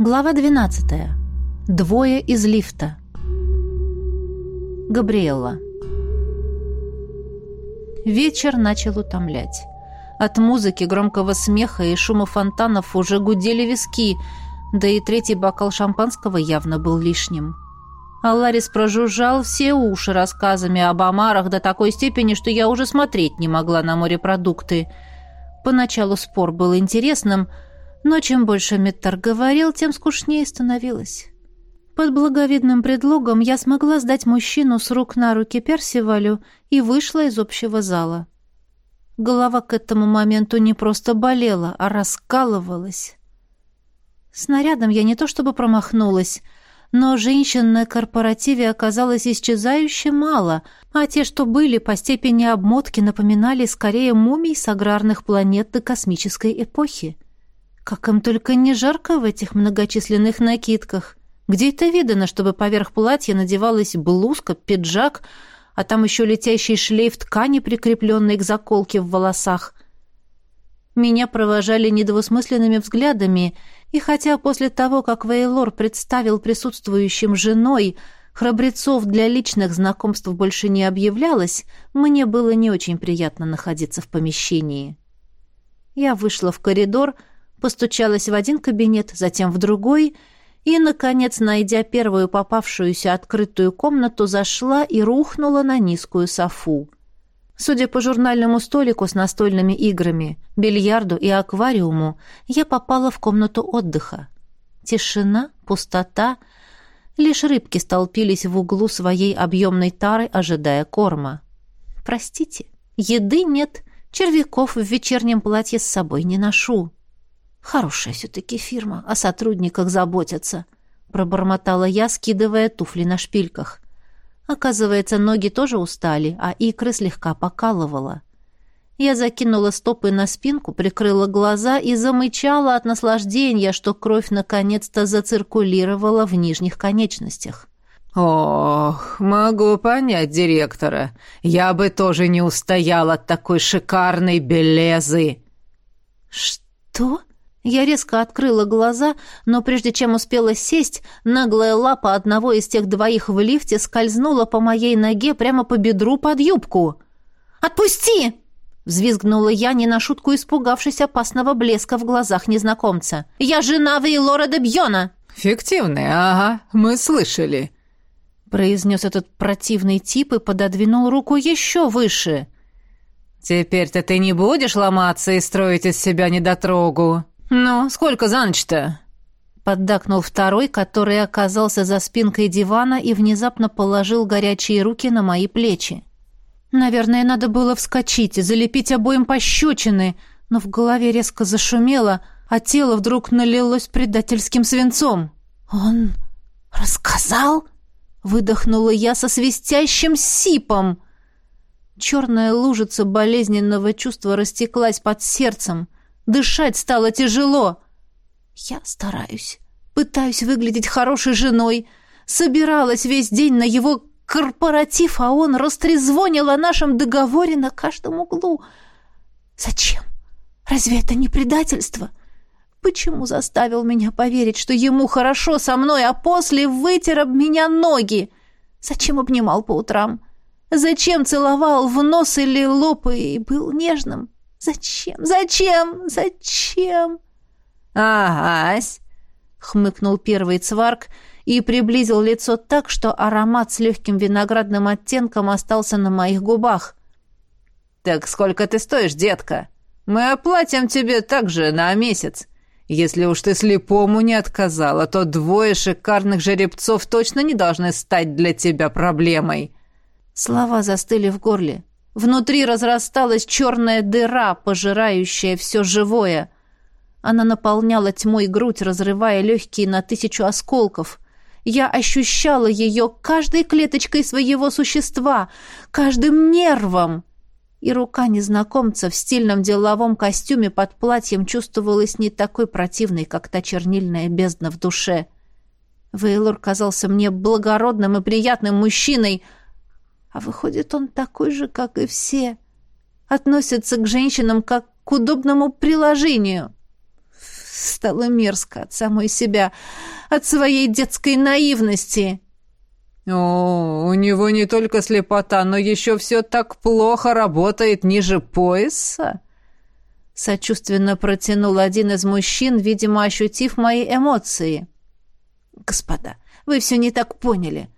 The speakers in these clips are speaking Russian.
Глава 12. Двое из лифта. Габриэлла. Вечер начал утомлять. От музыки, громкого смеха и шума фонтанов уже гудели виски, да и третий бокал шампанского явно был лишним. А Ларис прожужжал все уши рассказами об омарах до такой степени, что я уже смотреть не могла на морепродукты. Поначалу спор был интересным, но чем больше Меттар говорил, тем скучнее становилось. Под благовидным предлогом я смогла сдать мужчину с рук на руки Персивалю и вышла из общего зала. Голова к этому моменту не просто болела, а раскалывалась. Снарядом я не то чтобы промахнулась, но женщин на корпоративе оказалось исчезающе мало, а те, что были по степени обмотки, напоминали скорее мумий с аграрных планет до космической эпохи. Как им только не жарко в этих многочисленных накидках. Где это видано, чтобы поверх платья надевалась блузка, пиджак, а там еще летящий шлейф ткани, прикрепленный к заколке в волосах? Меня провожали недвусмысленными взглядами, и хотя после того, как Вейлор представил присутствующим женой, храбрецов для личных знакомств больше не объявлялось, мне было не очень приятно находиться в помещении. Я вышла в коридор, постучалась в один кабинет, затем в другой и, наконец, найдя первую попавшуюся открытую комнату, зашла и рухнула на низкую софу. Судя по журнальному столику с настольными играми, бильярду и аквариуму, я попала в комнату отдыха. Тишина, пустота, лишь рыбки столпились в углу своей объемной тары, ожидая корма. «Простите, еды нет, червяков в вечернем платье с собой не ношу». Хорошая все-таки фирма, о сотрудниках заботятся, пробормотала я, скидывая туфли на шпильках. Оказывается, ноги тоже устали, а икры слегка покалывала. Я закинула стопы на спинку, прикрыла глаза и замычала от наслаждения, что кровь наконец-то зациркулировала в нижних конечностях. «Ох, могу понять директора. Я бы тоже не устоял от такой шикарной белезы». «Что?» Я резко открыла глаза, но прежде чем успела сесть, наглая лапа одного из тех двоих в лифте скользнула по моей ноге прямо по бедру под юбку. «Отпусти!» — взвизгнула я, не на шутку испугавшись опасного блеска в глазах незнакомца. «Я жена Вейлора де Бьона!» «Фиктивная, ага, мы слышали», — произнес этот противный тип и пододвинул руку еще выше. «Теперь-то ты не будешь ломаться и строить из себя недотрогу?» «Ну, сколько за ночь-то?» Поддакнул второй, который оказался за спинкой дивана и внезапно положил горячие руки на мои плечи. Наверное, надо было вскочить и залепить обоим пощечины, но в голове резко зашумело, а тело вдруг налилось предательским свинцом. «Он рассказал?» — выдохнула я со свистящим сипом. Черная лужица болезненного чувства растеклась под сердцем — Дышать стало тяжело. Я стараюсь. Пытаюсь выглядеть хорошей женой. Собиралась весь день на его корпоратив, а он растрезвонил о нашем договоре на каждом углу. Зачем? Разве это не предательство? Почему заставил меня поверить, что ему хорошо со мной, а после вытер об меня ноги? Зачем обнимал по утрам? Зачем целовал в нос или лоб и был нежным? Зачем? Зачем? Зачем? Агась, хмыкнул первый цварк и приблизил лицо так, что аромат с легким виноградным оттенком остался на моих губах. Так сколько ты стоишь, детка? Мы оплатим тебе также на месяц. Если уж ты слепому не отказала, то двое шикарных жеребцов точно не должны стать для тебя проблемой. Слова застыли в горле. Внутри разрасталась черная дыра, пожирающая все живое. Она наполняла тьмой грудь, разрывая легкие на тысячу осколков. Я ощущала ее каждой клеточкой своего существа, каждым нервом. И рука незнакомца в стильном деловом костюме под платьем чувствовалась не такой противной, как та чернильная бездна в душе. Вейлор казался мне благородным и приятным мужчиной — а выходит, он такой же, как и все. Относится к женщинам как к удобному приложению. стало мерзко от самой себя, от своей детской наивности. «О, у него не только слепота, но еще все так плохо работает ниже пояса?» Сочувственно протянул один из мужчин, видимо, ощутив мои эмоции. «Господа, вы все не так поняли», —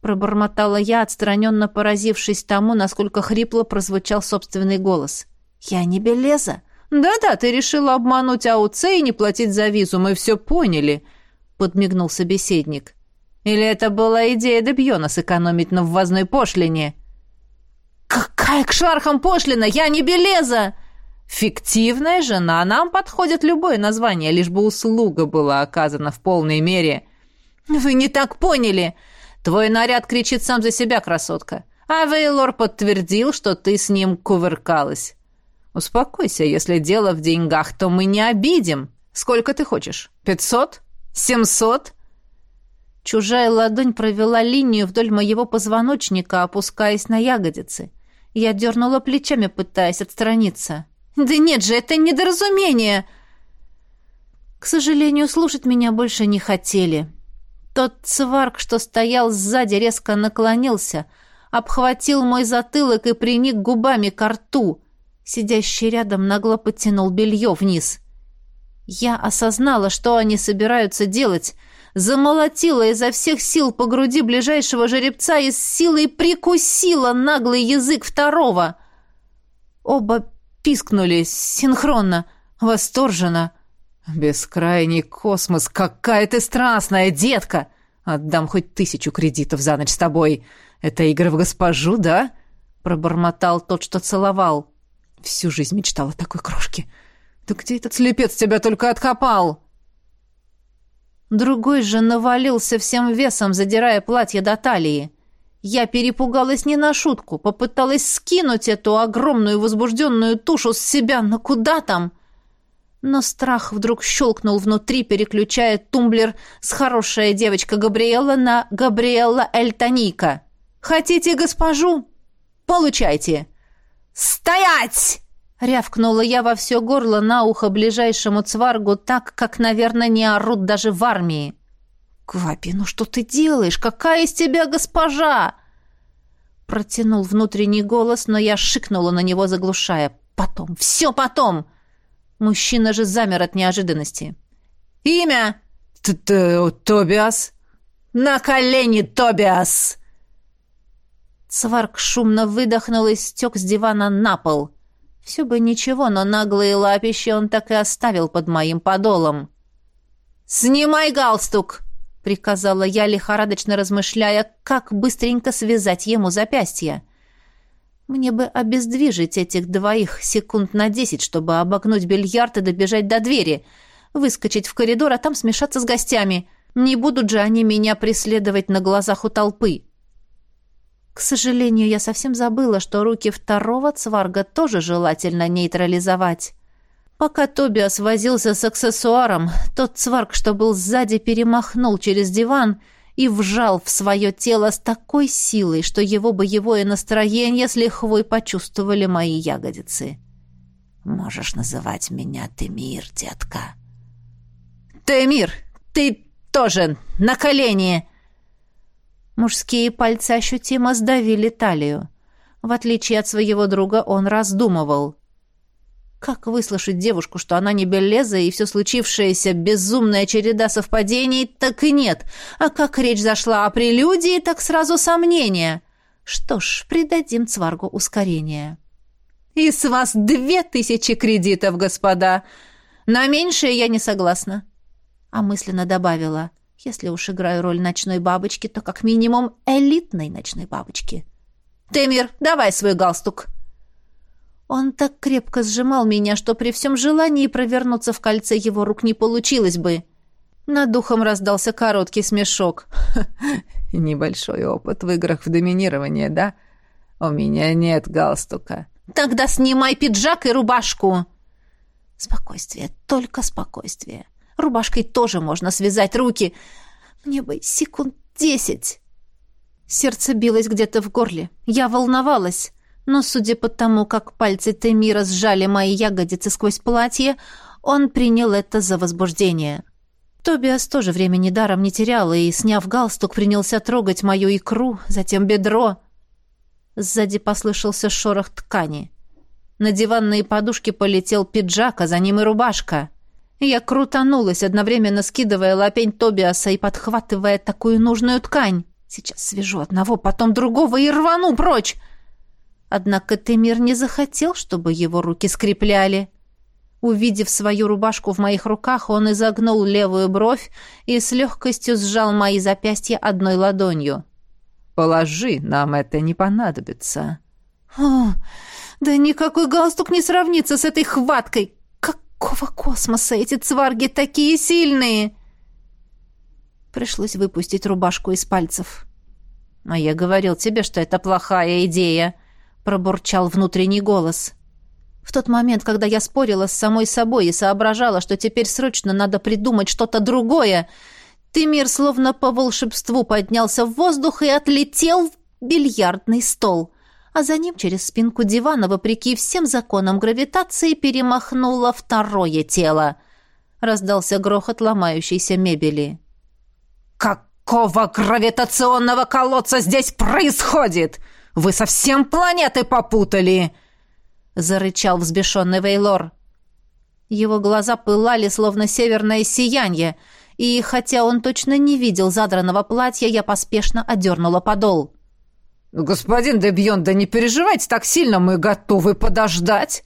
пробормотала я, отстраненно поразившись тому, насколько хрипло прозвучал собственный голос. «Я не Белеза». «Да-да, ты решила обмануть АУЦ и не платить за визу, мы все поняли», — подмигнул собеседник. Или это была идея Дебьона сэкономить на ввозной пошлине? «Какая к шархам пошлина? Я не Белеза!» «Фиктивная жена. Нам подходит любое название, лишь бы услуга была оказана в полной мере». «Вы не так поняли!» «Твой наряд кричит сам за себя, красотка. А Вейлор подтвердил, что ты с ним кувыркалась. Успокойся, если дело в деньгах, то мы не обидим. Сколько ты хочешь? Пятьсот? Семьсот?» Чужая ладонь провела линию вдоль моего позвоночника, опускаясь на ягодицы. Я дернула плечами, пытаясь отстраниться. «Да нет же, это недоразумение!» К сожалению, слушать меня больше не хотели. Тот цварк, что стоял сзади, резко наклонился, обхватил мой затылок и приник губами к рту. Сидящий рядом нагло подтянул белье вниз. Я осознала, что они собираются делать — замолотила изо всех сил по груди ближайшего жеребца и с силой прикусила наглый язык второго. Оба пискнули синхронно, восторженно. «Бескрайний космос, какая ты страстная, детка! Отдам хоть тысячу кредитов за ночь с тобой. Это игры в госпожу, да?» Пробормотал тот, что целовал. Всю жизнь мечтала такой крошке. «Да где этот слепец тебя только откопал?» Другой же навалился всем весом, задирая платье до талии. Я перепугалась не на шутку, попыталась скинуть эту огромную возбужденную тушу с себя, но куда там? Но страх вдруг щелкнул внутри, переключая тумблер с «хорошая девочка Габриэла» на «Габриэла Эльтоника». «Хотите госпожу? Получайте!» «Стоять!» Рявкнула я во все горло на ухо ближайшему цваргу так, как, наверное, не орут даже в армии. «Квапи, ну что ты делаешь? Какая из тебя госпожа?» Протянул внутренний голос, но я шикнула на него, заглушая. «Потом, все потом!» Мужчина же замер от неожиданности. «Имя?» Т -т «Тобиас». «На колени, Тобиас!» Цварк шумно выдохнул и стек с дивана на пол. Все бы ничего, но наглые лапищи он так и оставил под моим подолом. «Снимай галстук!» — приказала я, лихорадочно размышляя, как быстренько связать ему запястье. Мне бы обездвижить этих двоих секунд на десять, чтобы обогнуть бильярд и добежать до двери, выскочить в коридор, а там смешаться с гостями. Не будут же они меня преследовать на глазах у толпы. К сожалению, я совсем забыла, что руки второго цварга тоже желательно нейтрализовать. Пока Тобиас возился с аксессуаром, тот цварг, что был сзади, перемахнул через диван и вжал в свое тело с такой силой, что его боевое настроение с лихвой почувствовали мои ягодицы. «Можешь называть меня Темир, детка». «Темир, ты тоже на колени!» Мужские пальцы ощутимо сдавили талию. В отличие от своего друга, он раздумывал. Как выслушать девушку, что она не Беллеза, и все случившееся безумная череда совпадений, так и нет. А как речь зашла о прелюдии, так сразу сомнения. Что ж, придадим Цваргу ускорение. «И с вас две тысячи кредитов, господа! На меньшее я не согласна!» А мысленно добавила. Если уж играю роль ночной бабочки, то как минимум элитной ночной бабочки. «Темир, давай свой галстук!» Он так крепко сжимал меня, что при всем желании провернуться в кольце его рук не получилось бы. Над духом раздался короткий смешок. «Небольшой опыт в играх в доминирование, да? У меня нет галстука». «Тогда снимай пиджак и рубашку!» «Спокойствие, только спокойствие. Рубашкой тоже можно связать руки. Мне бы секунд десять. Сердце билось где-то в горле. Я волновалась. Но, судя по тому, как пальцы Темира сжали мои ягодицы сквозь платье, он принял это за возбуждение. Тобиас тоже времени даром не терял и, сняв галстук, принялся трогать мою икру, затем бедро. Сзади послышался шорох ткани. На диванные подушки полетел пиджак, а за ним и рубашка. Я крутанулась, одновременно скидывая лапень Тобиаса и подхватывая такую нужную ткань. Сейчас свяжу одного, потом другого и рвану прочь. Однако Темир не захотел, чтобы его руки скрепляли. Увидев свою рубашку в моих руках, он изогнул левую бровь и с легкостью сжал мои запястья одной ладонью. «Положи, нам это не понадобится». «О, да никакой галстук не сравнится с этой хваткой! Какого космоса эти цварги такие сильные!» Пришлось выпустить рубашку из пальцев. «А я говорил тебе, что это плохая идея», — пробурчал внутренний голос. В тот момент, когда я спорила с самой собой и соображала, что теперь срочно надо придумать что-то другое, Тымир словно по волшебству поднялся в воздух и отлетел в бильярдный стол, а за ним через спинку дивана, вопреки всем законам гравитации, перемахнуло второе тело. Раздался грохот ломающейся мебели. «Какого гравитационного колодца здесь происходит? Вы совсем планеты попутали!» — зарычал взбешенный Вейлор. Его глаза пылали, словно северное сияние, и, хотя он точно не видел задранного платья, я поспешно одернула подол. «Господин Дебьон, да не переживайте так сильно, мы готовы подождать!»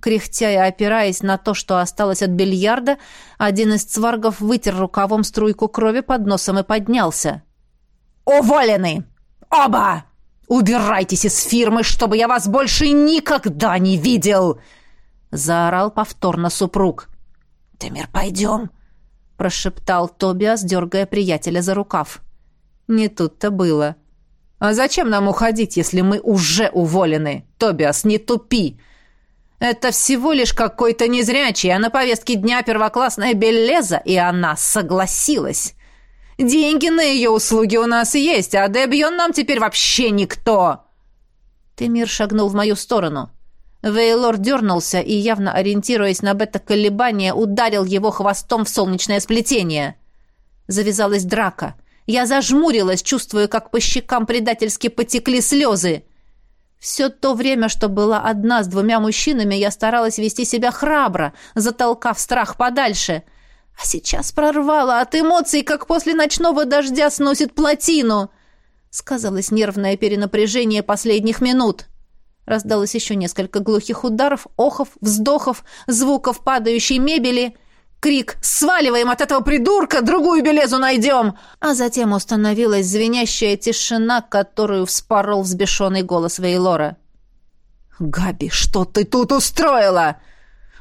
Кряхтя и опираясь на то, что осталось от бильярда, один из цваргов вытер рукавом струйку крови под носом и поднялся. «Уволены! Оба!» «Убирайтесь из фирмы, чтобы я вас больше никогда не видел!» Заорал повторно супруг. «Темир, пойдем!» Прошептал Тобиас, дергая приятеля за рукав. Не тут-то было. «А зачем нам уходить, если мы уже уволены? Тобиас, не тупи!» Это всего лишь какой-то незрячий, а на повестке дня первоклассная Беллеза, и она согласилась. Деньги на ее услуги у нас есть, а Дебьон нам теперь вообще никто!» Темир шагнул в мою сторону. Вейлор дернулся и, явно ориентируясь на бета-колебания, ударил его хвостом в солнечное сплетение. Завязалась драка. Я зажмурилась, чувствуя, как по щекам предательски потекли слезы. Все то время, что была одна с двумя мужчинами, я старалась вести себя храбро, затолкав страх подальше — а сейчас прорвало от эмоций, как после ночного дождя сносит плотину. Сказалось нервное перенапряжение последних минут. Раздалось еще несколько глухих ударов, охов, вздохов, звуков падающей мебели. Крик «Сваливаем от этого придурка! Другую белезу найдем!» А затем установилась звенящая тишина, которую вспорол взбешенный голос Вейлора. «Габи, что ты тут устроила?»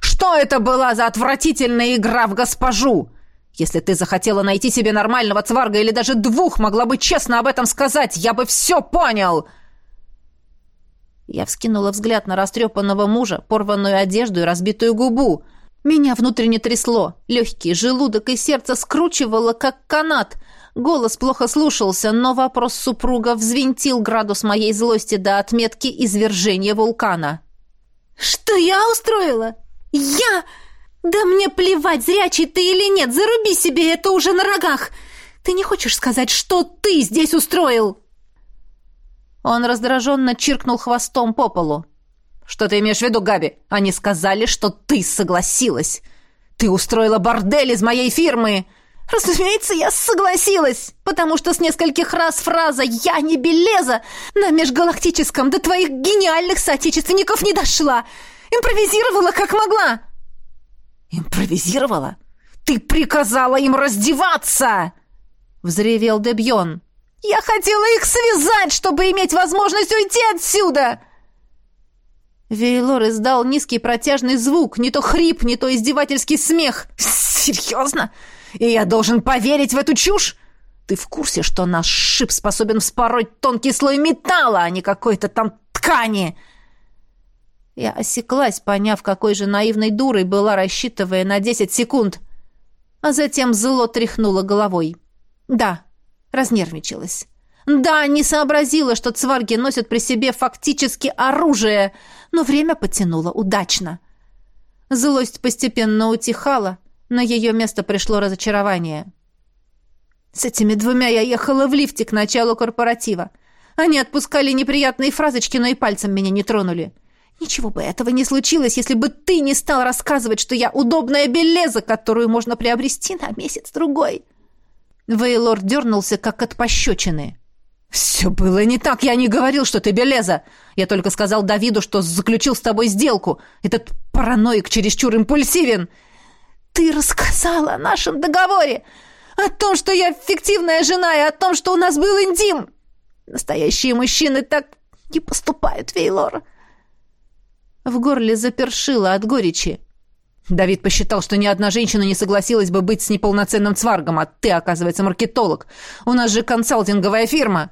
Что это была за отвратительная игра в госпожу? Если ты захотела найти себе нормального цварга или даже двух, могла бы честно об этом сказать. Я бы все понял!» Я вскинула взгляд на растрепанного мужа, порванную одежду и разбитую губу. Меня внутренне трясло. Легкий желудок и сердце скручивало, как канат. Голос плохо слушался, но вопрос супруга взвинтил градус моей злости до отметки извержения вулкана. «Что я устроила? «Я? Да мне плевать, зрячий ты или нет, заруби себе это уже на рогах! Ты не хочешь сказать, что ты здесь устроил?» Он раздраженно чиркнул хвостом по полу. «Что ты имеешь в виду, Габи? Они сказали, что ты согласилась. Ты устроила бордель из моей фирмы!» «Разумеется, я согласилась, потому что с нескольких раз фраза «я не Белеза» на межгалактическом до твоих гениальных соотечественников не дошла. Импровизировала, как могла!» «Импровизировала? Ты приказала им раздеваться!» Взревел Дебьон. «Я хотела их связать, чтобы иметь возможность уйти отсюда!» Вейлор издал низкий протяжный звук, не то хрип, не то издевательский смех. «Серьезно? И я должен поверить в эту чушь? Ты в курсе, что наш шип способен вспороть тонкий слой металла, а не какой-то там ткани?» Я осеклась, поняв, какой же наивной дурой была, рассчитывая на десять секунд. А затем зло тряхнула головой. Да, разнервничалась. Да, не сообразила, что цварги носят при себе фактически оружие, но время потянуло удачно. Злость постепенно утихала, на ее место пришло разочарование. С этими двумя я ехала в лифте к началу корпоратива. Они отпускали неприятные фразочки, но и пальцем меня не тронули. Ничего бы этого не случилось, если бы ты не стал рассказывать, что я удобная белеза, которую можно приобрести на месяц-другой. Вейлор дернулся, как от пощечины. «Все было не так. Я не говорил, что ты белеза. Я только сказал Давиду, что заключил с тобой сделку. Этот параноик чересчур импульсивен. Ты рассказал о нашем договоре, о том, что я фиктивная жена, и о том, что у нас был интим. Настоящие мужчины так не поступают, Вейлор». В горле запершило от горечи. Давид посчитал, что ни одна женщина не согласилась бы быть с неполноценным цваргом, а ты, оказывается, маркетолог. У нас же консалтинговая фирма.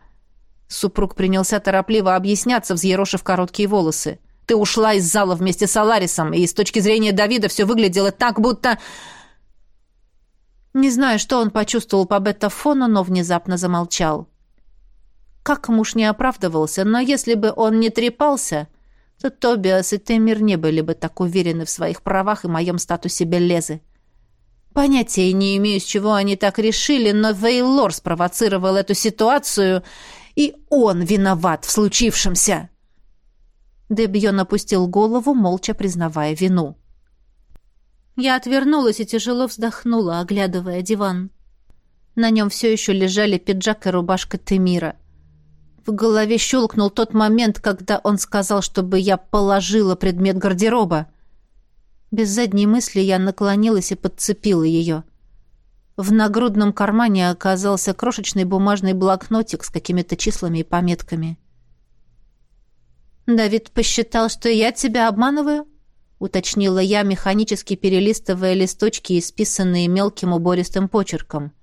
Супруг принялся торопливо объясняться, взъерошив короткие волосы. Ты ушла из зала вместе с Аларисом, и с точки зрения Давида все выглядело так, будто... Не знаю, что он почувствовал по бета-фону, но внезапно замолчал. Как муж не оправдывался, но если бы он не трепался, то Тобиас и Темир не были бы так уверены в своих правах и моем статусе Беллезы. Понятия не имею, с чего они так решили, но Вейлор спровоцировал эту ситуацию, и он виноват в случившемся. Дебьон опустил голову, молча признавая вину. Я отвернулась и тяжело вздохнула, оглядывая диван. На нем все еще лежали пиджак и рубашка Темира. В голове щелкнул тот момент, когда он сказал, чтобы я положила предмет гардероба. Без задней мысли я наклонилась и подцепила ее. В нагрудном кармане оказался крошечный бумажный блокнотик с какими-то числами и пометками. «Давид посчитал, что я тебя обманываю?» — уточнила я, механически перелистывая листочки, исписанные мелким убористым почерком. —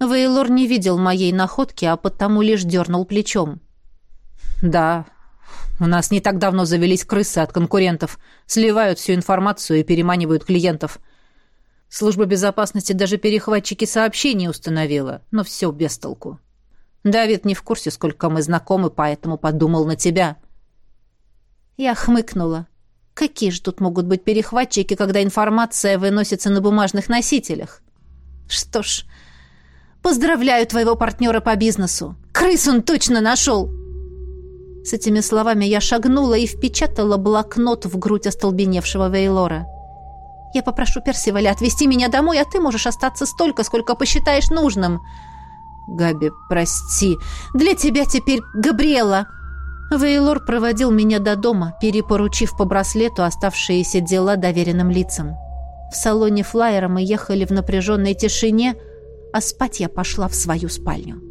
Вейлор не видел моей находки, а потому лишь дернул плечом. «Да, у нас не так давно завелись крысы от конкурентов. Сливают всю информацию и переманивают клиентов. Служба безопасности даже перехватчики сообщений установила, но все без толку. Давид не в курсе, сколько мы знакомы, поэтому подумал на тебя». Я хмыкнула. Какие же тут могут быть перехватчики, когда информация выносится на бумажных носителях? Что ж, Поздравляю твоего партнера по бизнесу. Крыс он точно нашел!» С этими словами я шагнула и впечатала блокнот в грудь остолбеневшего Вейлора. «Я попрошу Персиваля отвезти меня домой, а ты можешь остаться столько, сколько посчитаешь нужным». «Габи, прости. Для тебя теперь Габриэла». Вейлор проводил меня до дома, перепоручив по браслету оставшиеся дела доверенным лицам. В салоне флайера мы ехали в напряженной тишине – а спать я пошла в свою спальню.